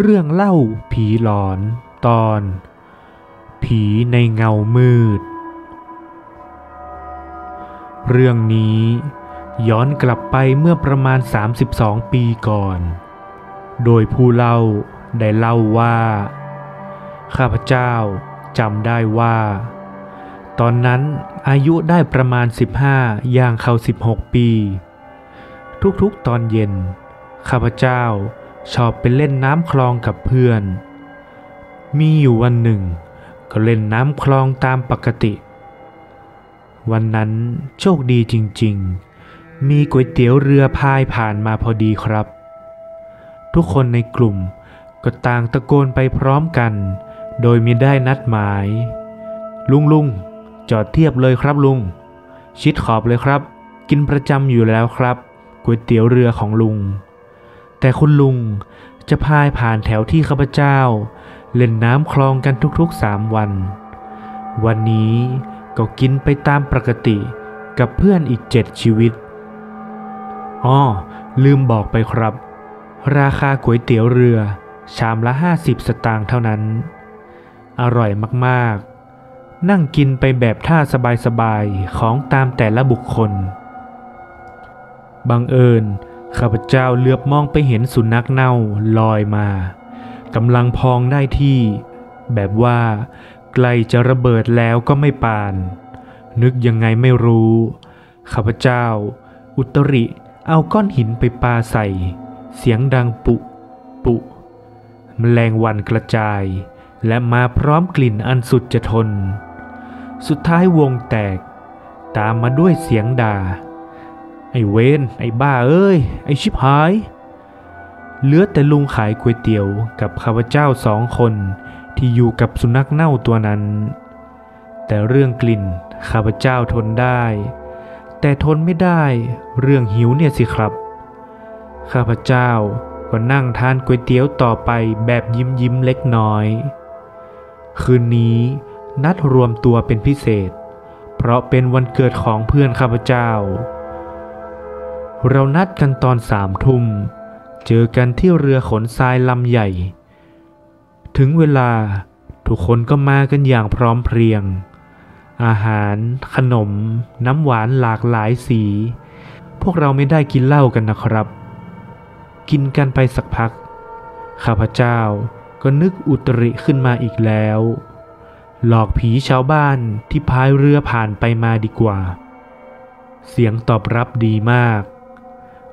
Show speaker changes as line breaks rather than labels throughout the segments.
เรื่องเล่าผีหลอนตอน ผีในเงามืด เรื่องนี้ย้อนกลับไปเมื่อประมาณ 32 ปีก่อน โดยผู้เล่าได้เล่าว่า ข้าพเจ้าจำได้ว่า ตอนนั้นอายุได้ประมาณ 15 ย่างเข้า 16 ปี ทุกๆตอนเย็น ข้าพเจ้า ชอบไปเล่นน้ำคลองกับเพื่อน มีอยู่วันหนึ่ง ก็เล่นน้ำคลองตามปกติ วันนั้นโชคดีจริงๆ มีก๋วยเตี๋ยวเรือพายผ่านมาพอดีครับ ทุกคนในกลุ่มก็ต่างตะโกนไปพร้อมกัน โดยมีได้นัดหมาย ลุงลุงจอดเทียบเลยครับลุง ชิดขอบเลยครับ กินประจำอยู่แล้วครับก๋วยเตี๋ยวเรือของลุง แต่คุณลุงจะพายผ่านแถวที่ข้าพเจ้า เล่นน้ำคลองกันทุกๆสามวัน วันนี้ก็กินไปตามปกติกับเพื่อนอีกเจ็ดชีวิตอ๋อลืมบอกไปครับ ราคาก๋วยเตี๋ยวเรือ ชามละ50สตางค์เท่านั้น อร่อยมากๆ นั่งกินไปแบบท่าสบายๆ ของตามแต่ละบุคคล บังเอิญ ข้าพเจ้าเหลือบมองไปเห็นสุนัขเน่าลอยมากำลังพองได้ที่ แบบว่าใกล้จะระเบิดแล้วก็ไม่ปาน นึกยังไงไม่รู้ ข้าพเจ้า อุตริเอาก้อนหินไปปาใส่ เสียงดังปุ ปุแมลงวันกระจาย และมาพร้อมกลิ่นอันสุดจะทน สุดท้ายวงแตก ตามมาด้วยเสียงด่า ไอ้เวนไอ้บ้าเอ้ย ไอ้ชิบหาย เหลือแต่ลุงขายก๋วยเตี๋ยวกับข้าพเจ้าสองคนที่อยู่กับสุนัขเน่าตัวนั้น แต่เรื่องกลิ่นข้าพเจ้าทนได้ แต่ทนไม่ได้เรื่องหิวเนี่ยสิครับ ข้าพเจ้าก็นั่งทานก๋วยเตี๋ยวต่อไปแบบยิ้มยิ้มเล็กน้อย คืนนี้นัดรวมตัวเป็นพิเศษ เพราะเป็นวันเกิดของเพื่อนข้าพเจ้า เรานัดกันตอนสามทุ่ม เจอกันที่เรือขนทรายลำใหญ่ ถึงเวลาทุกคนก็มากันอย่างพร้อมเพรียง อาหาร ขนม น้ำหวานหลากหลายสี พวกเราไม่ได้กินเหล้ากันนะครับ กินกันไปสักพัก ข้าพเจ้าก็นึกอุตริขึ้นมาอีกแล้ว หลอกผีชาวบ้านที่พายเรือผ่านไปมาดีกว่า เสียงตอบรับดีมาก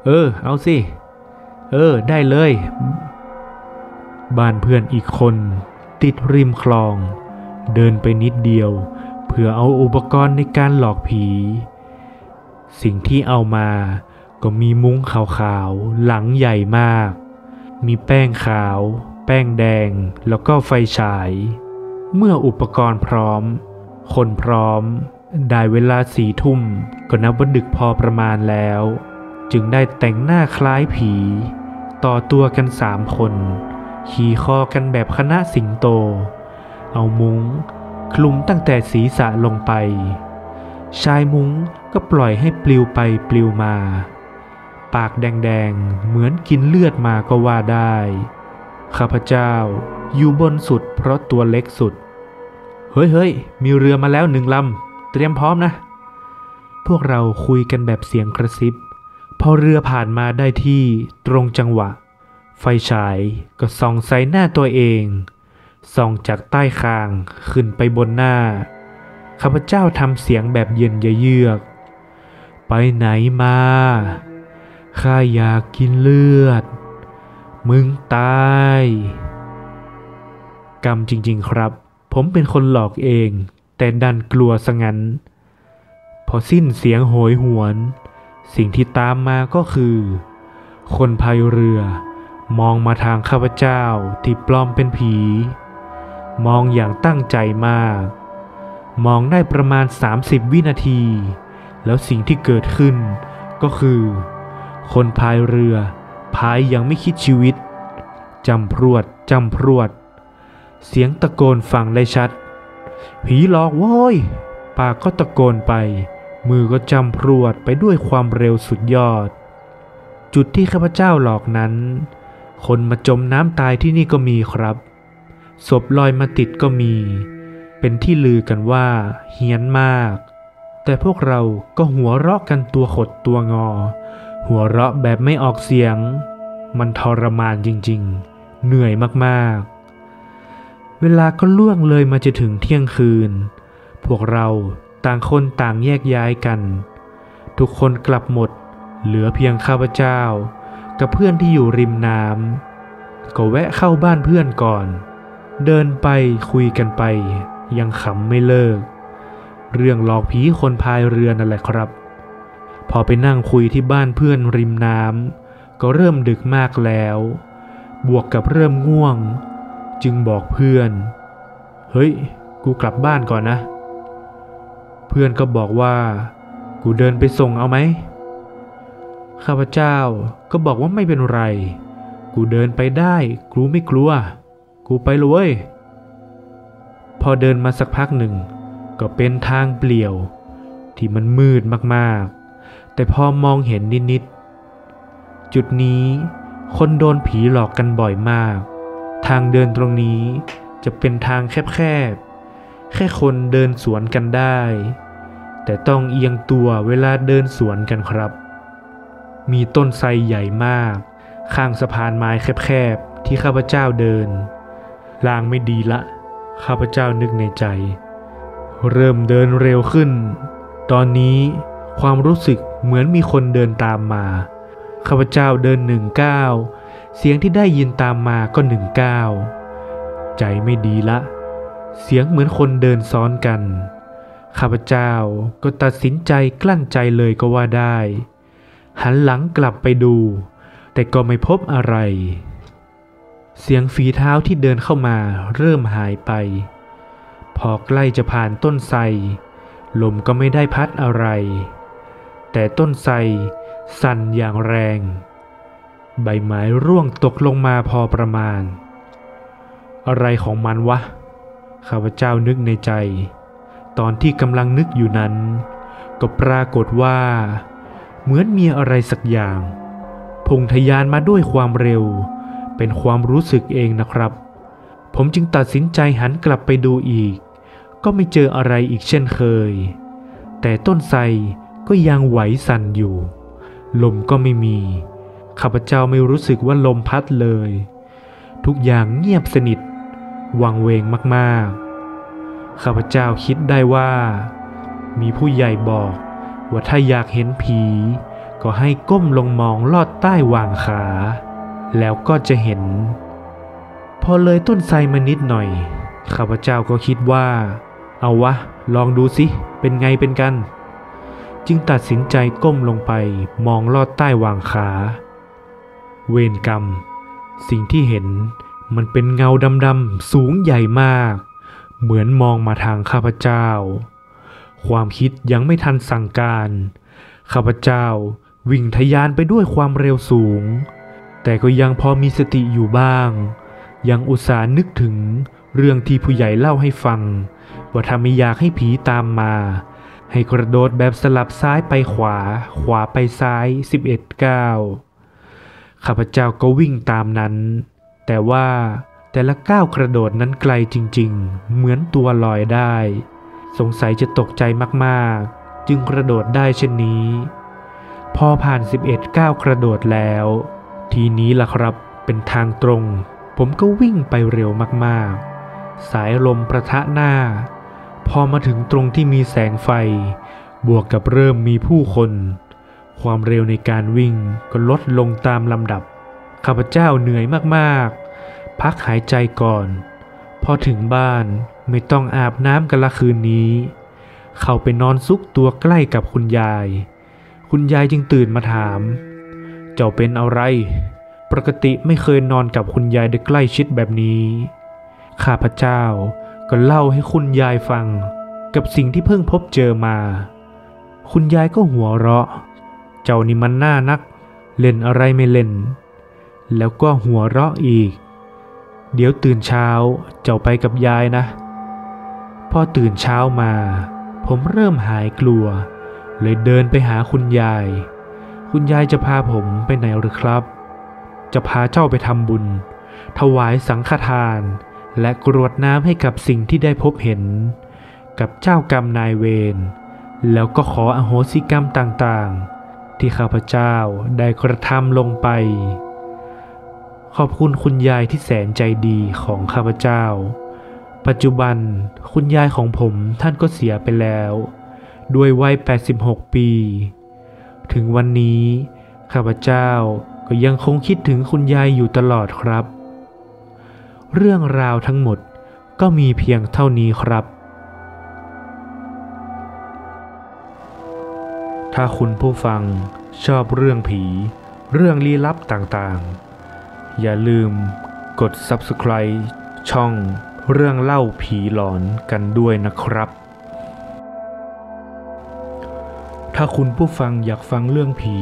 เออ เอาสิ เออ ได้เลย บ้านเพื่อนอีกคน ติดริมคลอง เดินไปนิดเดียว เพื่อเอาอุปกรณ์ในการหลอกผี สิ่งที่เอามาก็มีมุ้งขาวๆ หลังใหญ่มาก มีแป้งขาว แป้งแดง แล้วก็ไฟฉาย เมื่ออุปกรณ์พร้อม คนพร้อม ได้เวลาสี่ทุ่ม ก็นับว่าดึกพอประมาณแล้ว จึงได้แต่งหน้าคล้ายผี ต่อตัวกันสามคน ขี่คอกันแบบคณะสิงโต เอามุง้งคลุมตั้งแต่ศีรษะลงไป ชายมุ้งก็ปล่อยให้ปลิวไปปลิวมา ปากแดงๆ เหมือนกินเลือดมาก็ว่าได้ ข้าพเจ้าอยู่บนสุดเพราะตัวเล็กสุด เฮ้ยเฮ้ยมีเรือมาแล้วหนึ่งลำ เตรียมพร้อมนะ พวกเราคุยกันแบบเสียงกระซิบ พอเรือผ่านมาได้ที่ตรงจังหวะ ไฟฉายก็ส่องใส่หน้าตัวเอง ส่องจากใต้คางขึ้นไปบนหน้า ข้าพเจ้าทำเสียงแบบเย็นเยือก ไปไหนมา ข้าอยากกินเลือด มึงตาย กรรมจริง ๆ ครับ ผมเป็นคนหลอกเอง แต่ดันกลัวสงันพอสิ้นเสียงโหยหวน สิ่งที่ตามมาก็คือ คนพายเรือ มองมาทางข้าพเจ้าที่ปลอมเป็นผี มองอย่างตั้งใจมาก มองได้ประมาณ 30 วินาที แล้วสิ่งที่เกิดขึ้นก็คือ คนพายเรือพายยังไม่คิดชีวิตจำพรวดจำพรวด เสียงตะโกนฟังได้ชัด ผีหลอกโว้ยปากก็ตะโกนไป มือก็จำพรวดไปด้วยความเร็วสุดยอด จุดที่ข้าพเจ้าหลอกนั้น คนมาจมน้ำตายที่นี่ก็มีครับ ศพลอยมาติดก็มี เป็นที่ลือกันว่าเฮี้ยนมาก แต่พวกเราก็หัวเราะกันตัวขดตัวงอ หัวเราะแบบไม่ออกเสียง มันทรมานจริงๆ เหนื่อยมากๆ เวลาก็ล่วงเลยมาจะถึงเที่ยงคืน พวกเรา ต่างคนต่างแยกย้ายกัน ทุกคนกลับหมด เหลือเพียงข้าพเจ้า กับเพื่อนที่อยู่ริมน้ำก็แวะเข้าบ้านเพื่อนก่อน เดินไปคุยกันไป ยังขำไม่เลิก เรื่องหลอกผีคนพายเรือนั่นแหละครับ พอไปนั่งคุยที่บ้านเพื่อนริมน้ำก็เริ่มดึกมากแล้ว บวกกับเริ่มง่วง จึงบอกเพื่อน เฮ้ย กูกลับบ้านก่อนนะ เพื่อนก็บอกว่า กูเดินไปส่งเอาไหม ข้าพเจ้าก็บอกว่าไม่เป็นไร กูเดินไปได้ กูไม่กลัว กูไปเลยเว้ยพอเดินมาสักพักหนึ่ง ก็เป็นทางเปลี่ยว ที่มันมืดมากๆ แต่พอมองเห็นนิดๆ จุดนี้คนโดนผีหลอกกันบ่อยมาก ทางเดินตรงนี้จะเป็นทางแคบๆ แค่คนเดินสวนกันได้ แต่ต้องเอียงตัวเวลาเดินสวนกันครับ มีต้นไทรใหญ่มาก ข้างสะพานไม้แคบๆ ที่ข้าพเจ้าเดิน ลางไม่ดีละ ข้าพเจ้านึกในใจ เริ่มเดินเร็วขึ้น ตอนนี้ความรู้สึกเหมือนมีคนเดินตามมา ข้าพเจ้าเดินหนึ่งก้าว เสียงที่ได้ยินตามมาก็หนึ่งก้าว ใจไม่ดีละ เสียงเหมือนคนเดินซ้อนกัน ข้าพเจ้าก็ตัดสินใจกลั้นใจเลยก็ว่าได้ หันหลังกลับไปดู แต่ก็ไม่พบอะไร เสียงฝีเท้าที่เดินเข้ามาเริ่มหายไป พอใกล้จะผ่านต้นไทรลมก็ไม่ได้พัดอะไร แต่ต้นไทรสั่นอย่างแรง ใบไม้ร่วงตกลงมาพอประมาณ อะไรของมันวะ ข้าพเจ้านึกในใจ ตอนที่กำลังนึกอยู่นั้น ก็ปรากฏว่า เหมือนมีอะไรสักอย่างพุ่งทะยานมาด้วยความเร็ว เป็นความรู้สึกเองนะครับ ผมจึงตัดสินใจหันกลับไปดูอีก ก็ไม่เจออะไรอีกเช่นเคย แต่ต้นไทรก็ยังไหวสั่นอยู่ ลมก็ไม่มี ข้าพเจ้าไม่รู้สึกว่าลมพัดเลย ทุกอย่างเงียบสนิท วังเวงมากๆ ข้าพเจ้าคิดได้ว่า มีผู้ใหญ่บอกว่าถ้าอยากเห็นผี ก็ให้ก้มลงมองลอดใต้วางขา แล้วก็จะเห็น พอเลยต้นไทรมานิดหน่อย ข้าพเจ้าก็คิดว่า เอาวะ ลองดูสิเป็นไงเป็นกัน จึงตัดสินใจก้มลงไปมองลอดใต้วางขา เวรกรรม สิ่งที่เห็น มันเป็นเงาดำๆสูงใหญ่มาก เหมือนมองมาทางข้าพเจ้า ความคิดยังไม่ทันสั่งการ ข้าพเจ้าวิ่งทะยานไปด้วยความเร็วสูง แต่ก็ยังพอมีสติอยู่บ้าง ยังอุตส่าห์นึกถึงเรื่องที่ผู้ใหญ่เล่าให้ฟัง ว่าถ้าไม่อยากให้ผีตามมา ให้กระโดดแบบสลับซ้ายไปขวา ขวาไปซ้าย 11ก้าวข้าพเจ้าก็วิ่งตามนั้น แต่ว่าแต่ละก้าวกระโดดนั้นไกลจริงๆ เหมือนตัวลอยได้ สงสัยจะตกใจมากๆ จึงกระโดดได้เช่นนี้ พอผ่าน 11 ก้าวกระโดดแล้ว ทีนี้ล่ะครับเป็นทางตรง ผมก็วิ่งไปเร็วมากๆ สายลมประทะหน้า พอมาถึงตรงที่มีแสงไฟ บวกกับเริ่มมีผู้คน ความเร็วในการวิ่งก็ลดลงตามลำดับ ข้าพเจ้าเหนื่อยมากๆ พักหายใจก่อน พอถึงบ้านไม่ต้องอาบน้ำกันละคืนนี้ เข้าไปนอนซุกตัวใกล้กับคุณยาย คุณยายจึงตื่นมาถาม เจ้าเป็นอะไร ปกติไม่เคยนอนกับคุณยายได้ใกล้ชิดแบบนี้ ข้าพเจ้าก็เล่าให้คุณยายฟังกับสิ่งที่เพิ่งพบเจอมา คุณยายก็หัวเราะ เจ้านี่มันน่านัก เล่นอะไรไม่เล่น แล้วก็หัวเราะอีก เดี๋ยวตื่นเช้าเจ้าไปกับยายนะ พอตื่นเช้ามา ผมเริ่มหายกลัว เลยเดินไปหาคุณยาย คุณยายจะพาผมไปไหนหรือครับ จะพาเจ้าไปทำบุญ ถวายสังฆทาน และกรวดน้ำให้กับสิ่งที่ได้พบเห็น กับเจ้ากรรมนายเวรแล้วก็ขออโหสิกรรมต่างๆ ที่ข้าพเจ้าได้กระทำลงไป ขอบคุณคุณยายที่แสนใจดีของข้าพเจ้า ปัจจุบันคุณยายของผมท่านก็เสียไปแล้ว ด้วยวัย 86 ปี ถึงวันนี้ข้าพเจ้าก็ยังคงคิดถึงคุณยายอยู่ตลอดครับ เรื่องราวทั้งหมดก็มีเพียงเท่านี้ครับ ถ้าคุณผู้ฟังชอบเรื่องผี เรื่องลี้ลับต่างๆ อย่าลืมกด subscribe ช่องเรื่องเล่าผีหลอนกันด้วยนะครับ ถ้าคุณผู้ฟังอยากฟังเรื่องผี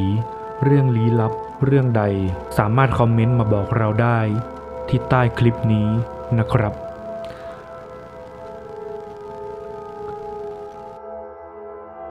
เรื่องลี้ลับ เรื่องใด สามารถคอมเมนต์มาบอกเราได้ ที่ใต้คลิปนี้นะครับ